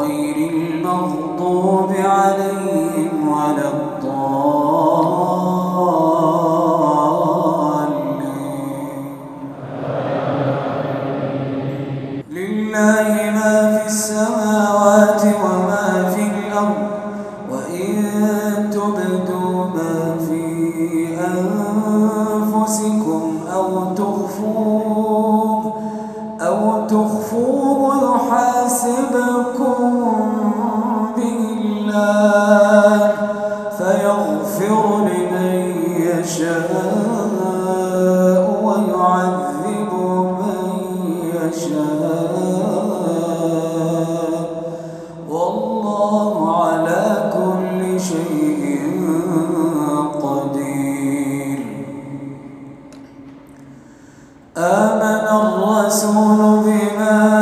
غير المغضوب عليهم ولا الضالين. لله ما في السماوات وما في الأرض وإن تبدوا ما في أنفسكم أو تخفوه أو تخفوه يحاسبكم الله فيغفر لمن يشاء ويعذب من يشاء. والله على كل شيء قدير. آمن الرسول بما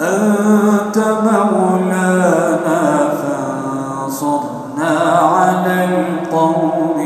أنت مولانا فانصرنا على القوم